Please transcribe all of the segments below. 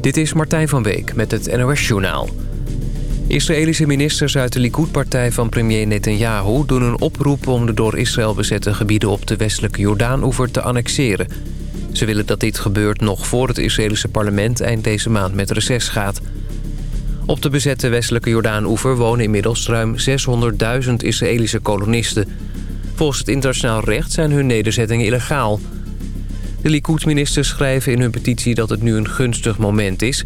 Dit is Martijn van Week met het NOS-journaal. Israëlische ministers uit de Likud-partij van premier Netanyahu... doen een oproep om de door Israël bezette gebieden op de westelijke Jordaan-oever te annexeren. Ze willen dat dit gebeurt nog voor het Israëlische parlement eind deze maand met reces gaat. Op de bezette westelijke Jordaan-oever wonen inmiddels ruim 600.000 Israëlische kolonisten. Volgens het internationaal recht zijn hun nederzettingen illegaal... De Likud-ministers schrijven in hun petitie dat het nu een gunstig moment is...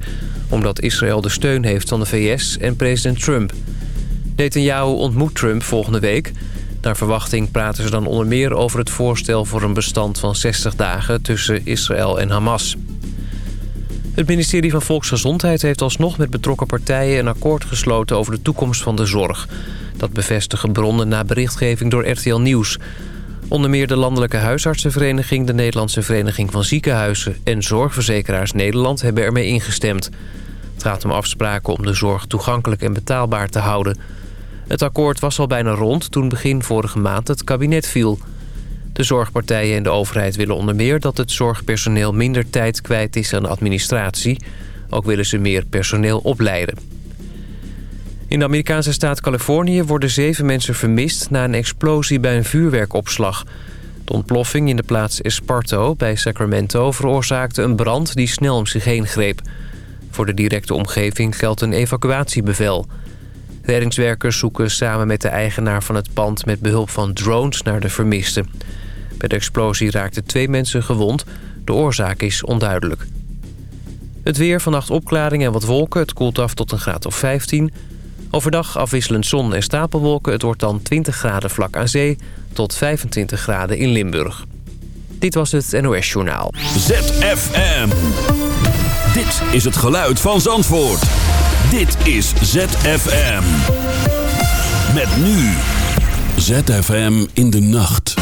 omdat Israël de steun heeft van de VS en president Trump. Netanyahu ontmoet Trump volgende week. Naar verwachting praten ze dan onder meer over het voorstel voor een bestand van 60 dagen tussen Israël en Hamas. Het ministerie van Volksgezondheid heeft alsnog met betrokken partijen een akkoord gesloten over de toekomst van de zorg. Dat bevestigen bronnen na berichtgeving door RTL Nieuws. Onder meer de Landelijke Huisartsenvereniging... de Nederlandse Vereniging van Ziekenhuizen... en Zorgverzekeraars Nederland hebben ermee ingestemd. Het gaat om afspraken om de zorg toegankelijk en betaalbaar te houden. Het akkoord was al bijna rond toen begin vorige maand het kabinet viel. De zorgpartijen en de overheid willen onder meer... dat het zorgpersoneel minder tijd kwijt is aan de administratie. Ook willen ze meer personeel opleiden. In de Amerikaanse staat Californië worden zeven mensen vermist... na een explosie bij een vuurwerkopslag. De ontploffing in de plaats Esparto bij Sacramento... veroorzaakte een brand die snel om zich heen greep. Voor de directe omgeving geldt een evacuatiebevel. Reddingswerkers zoeken samen met de eigenaar van het pand... met behulp van drones naar de vermisten. Bij de explosie raakten twee mensen gewond. De oorzaak is onduidelijk. Het weer, vannacht opklaring en wat wolken. Het koelt af tot een graad of 15... Overdag afwisselend zon en stapelwolken. Het wordt dan 20 graden vlak aan zee tot 25 graden in Limburg. Dit was het NOS Journaal. ZFM. Dit is het geluid van Zandvoort. Dit is ZFM. Met nu. ZFM in de nacht.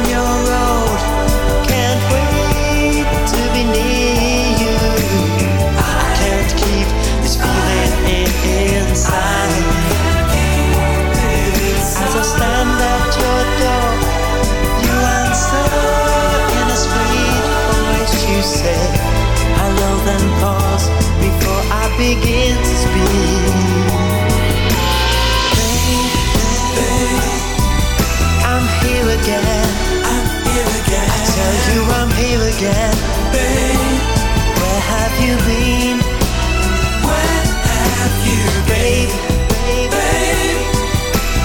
again. I'm here again. I tell you I'm here again. Babe, where have you been? Where have you been? Babe, babe,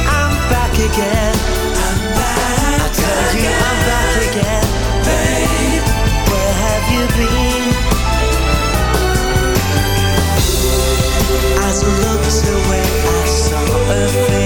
I'm back again. I'm back. I tell you I'm back again. Babe, where have you been? As I looked away, I saw a face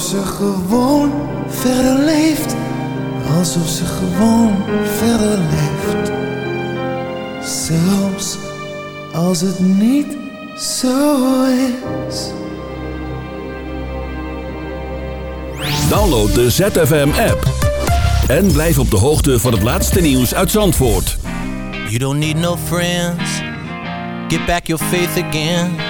Alsof ze gewoon verder leeft. Alsof ze gewoon verder leeft. Zelfs als het niet zo is. Download de ZFM-app. En blijf op de hoogte van het laatste nieuws uit Zandvoort. You don't need no friends. Get back your faith again.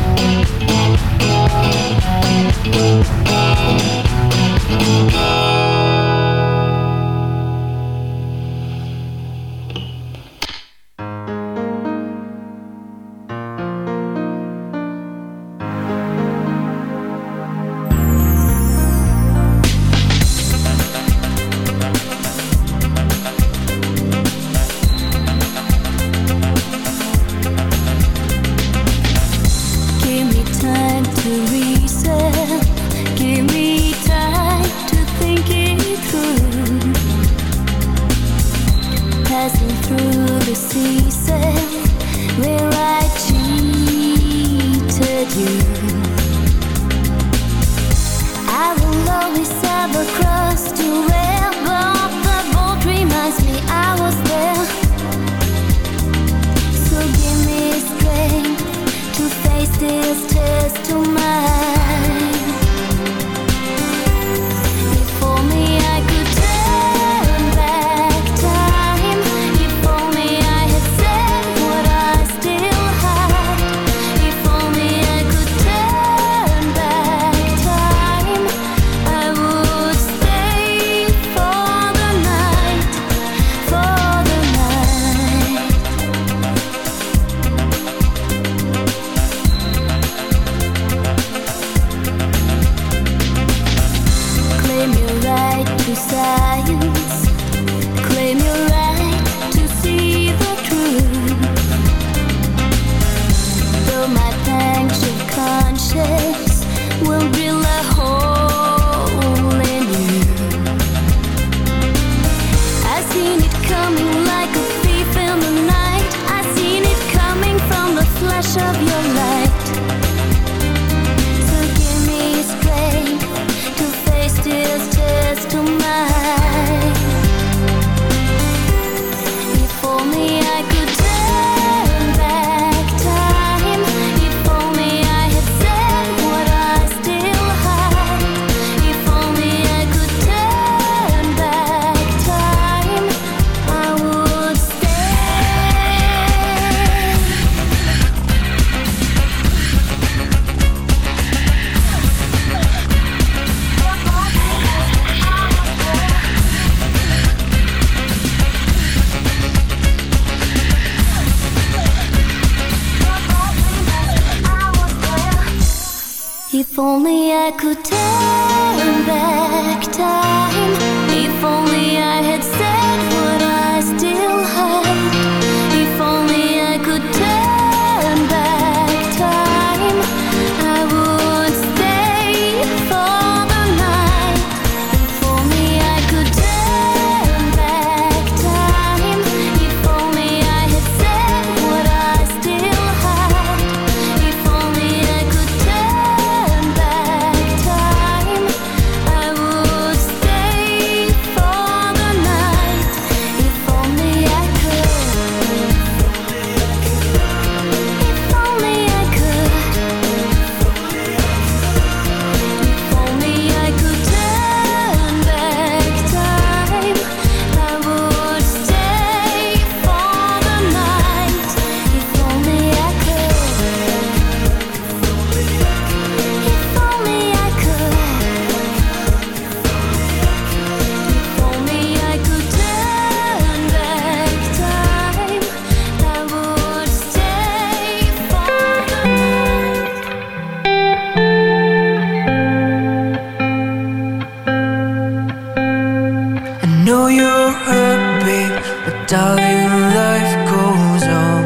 know you're hurt, babe, but darling, life goes on.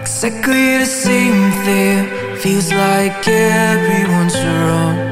Exactly the same thing feels like everyone's wrong.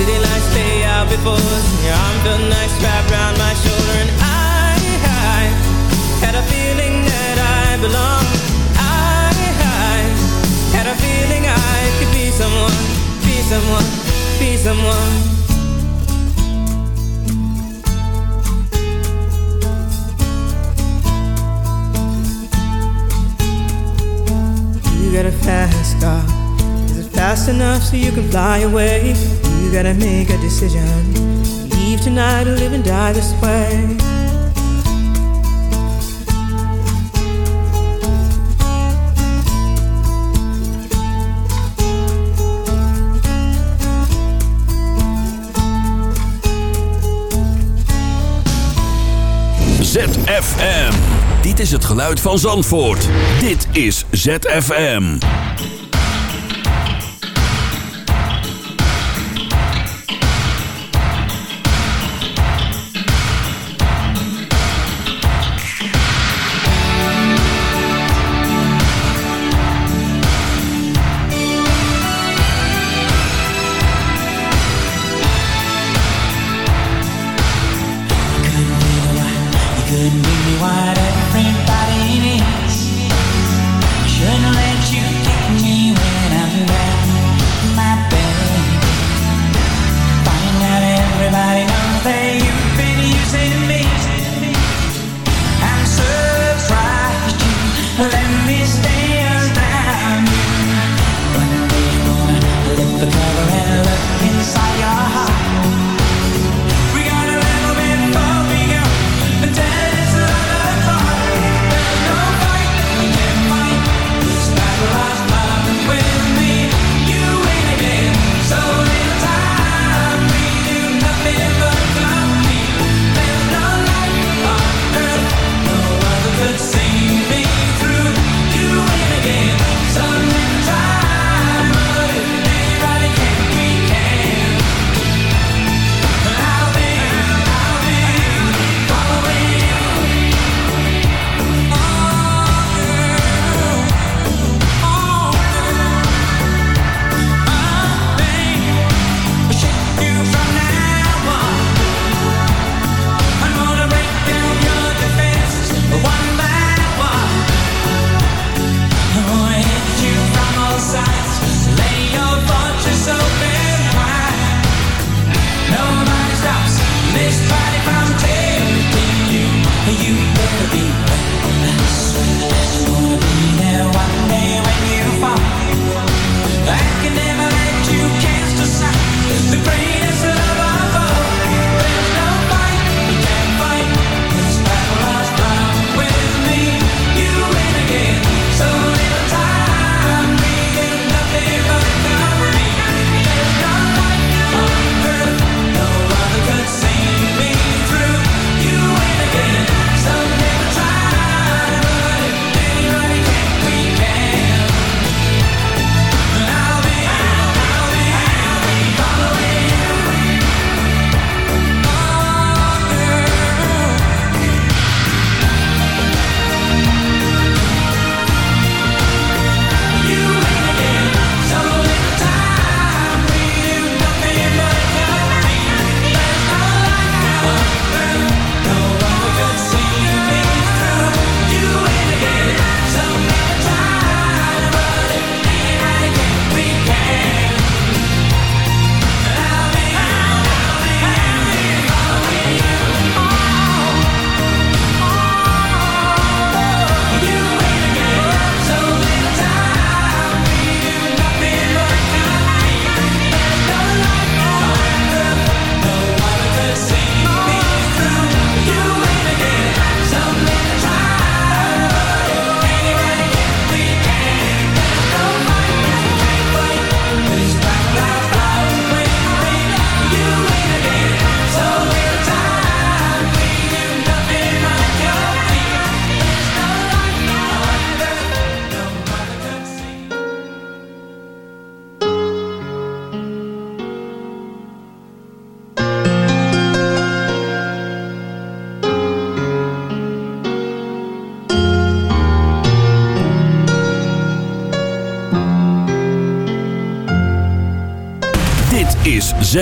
City lights stay out before us, your arm felt nice wrapped around my shoulder. And I, I had a feeling that I belonged. I, I had a feeling I could be someone, be someone, be someone. You got a fast car. Fast enough so you can fly away? You gotta make a decision. Leave tonight or live and die this way. ZFM. Dit is het geluid van Zandvoort. Dit is ZFM. playing